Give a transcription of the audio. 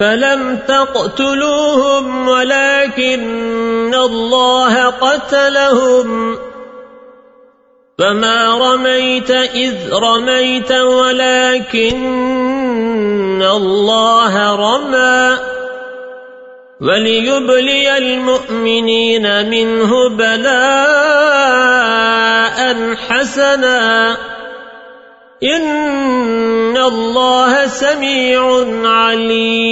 فلم تقتلوهم ولكن الله قتلهم. فما رميت إذ رميت ولكن الله رمى. وليبلي المؤمنين منه بلاء حسنا. إن الله سميع عليم.